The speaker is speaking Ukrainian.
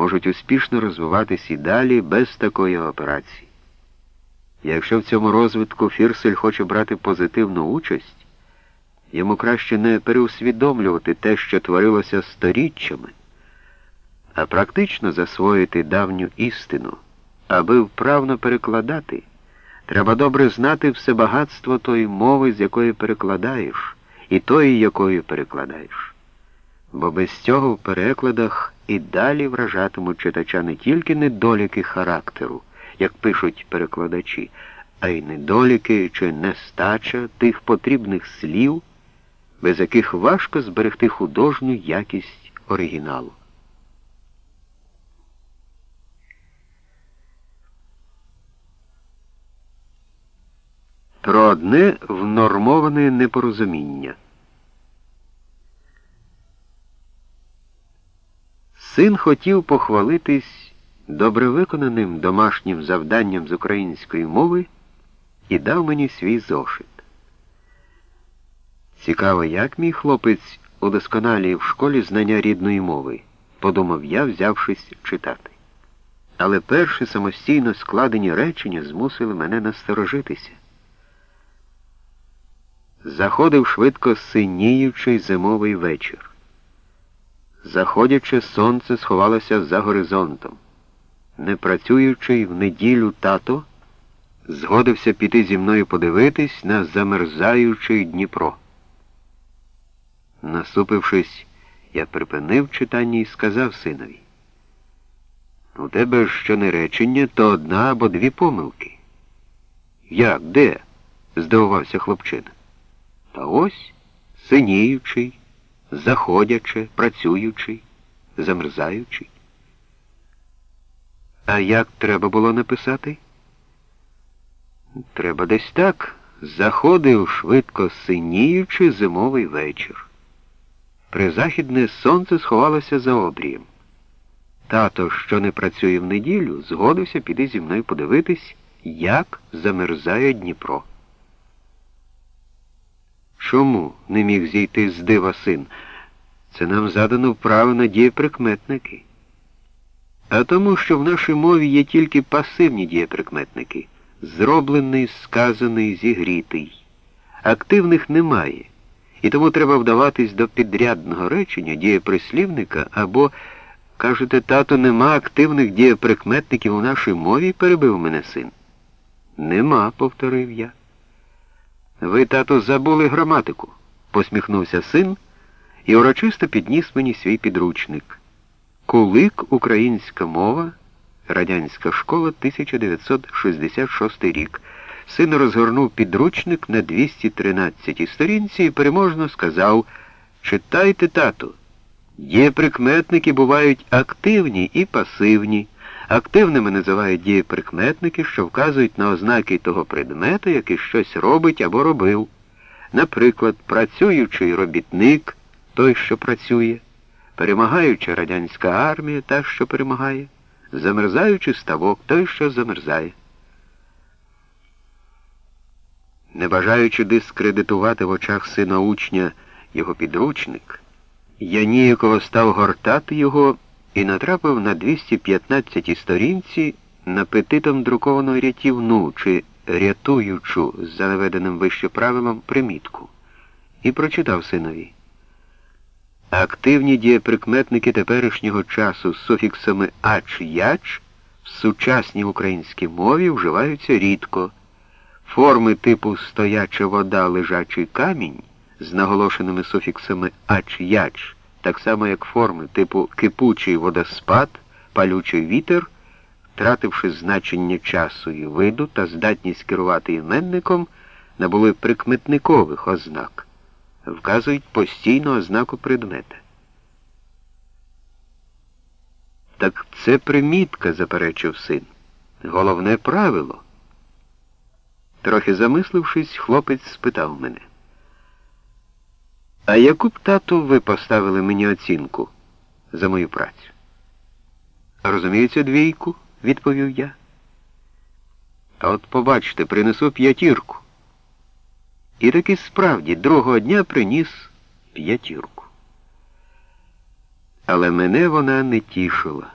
можуть успішно розвиватись і далі без такої операції. Якщо в цьому розвитку Фірсель хоче брати позитивну участь, йому краще не переусвідомлювати те, що творилося сторіччями, а практично засвоїти давню істину, аби вправно перекладати. Треба добре знати все багатство тої мови, з якої перекладаєш, і тої, якою перекладаєш. Бо без цього в перекладах і далі вражатимуть читача не тільки недоліки характеру, як пишуть перекладачі, а й недоліки чи нестача тих потрібних слів, без яких важко зберегти художню якість оригіналу. Про одне внормоване непорозуміння. Син хотів похвалитись добре виконаним домашнім завданням з української мови і дав мені свій зошит. Цікаво, як мій хлопець удосконалює в школі знання рідної мови, подумав я, взявшись читати. Але перші самостійно складені речення змусили мене насторожитися. Заходив швидко синіючий зимовий вечір. Заходячи, сонце сховалося за горизонтом. Не працюючи в неділю тато, згодився піти зі мною подивитись на замерзаючий Дніпро. Насупившись, я припинив читання і сказав синові. У тебе що не речення, то одна або дві помилки. Як, де? здивувався хлопчина. Та ось синіючий, заходячи, працюючий, замерзаючий. А як треба було написати? Треба десь так. Заходив швидко синіючи зимовий вечір. Призахідне сонце сховалося за обрієм. Тато, що не працює в неділю, згодився піти зі мною подивитись, як замерзає Дніпро. Чому не міг зійти з дива син? Це нам задано вправо на дієприкметники. А тому, що в нашій мові є тільки пасивні дієприкметники зроблений, сказаний, зігрітий. Активних немає. І тому треба вдаватись до підрядного речення дієприслівника або, кажете, тато, нема активних дієприкметників у нашій мові, перебив мене син. Нема, повторив я. Ви, тато, забули граматику, посміхнувся син і урочисто підніс мені свій підручник. Кулик українська мова, радянська школа, 1966 рік. Син розгорнув підручник на 213 сторінці і переможно сказав Читайте, тату. Є прикметники бувають активні і пасивні. Активними називають дієприкметники, що вказують на ознаки того предмета, який щось робить або робив. Наприклад, працюючий робітник, той, що працює, перемагаюча радянська армія, та, що перемагає, замерзаючий ставок, той, що замерзає. Не бажаючи дискредитувати в очах сина учня його підручник, я ніяково став гортати його і натрапив на 215 сторінці на петитом друковану рятівну чи рятуючу за наведеним вище правилом примітку і прочитав синові. Активні дієприкметники теперішнього часу з суфіксами ач яч в сучасній українській мові вживаються рідко. Форми типу стояча вода, лежачий камінь з наголошеними суфіксами ач яч так само як форми типу кипучий водоспад, палючий вітер, втративши значення часу і виду та здатність керувати іменником, набули прикметникових ознак, вказують постійну ознаку предмета. Так це примітка, заперечив син. Головне правило. Трохи замислившись, хлопець спитав мене. А яку б тату ви поставили мені оцінку за мою працю? Розуміється, двійку, відповів я. А от побачите, принесу п'ятірку. І таки справді другого дня приніс п'ятірку. Але мене вона не тішила.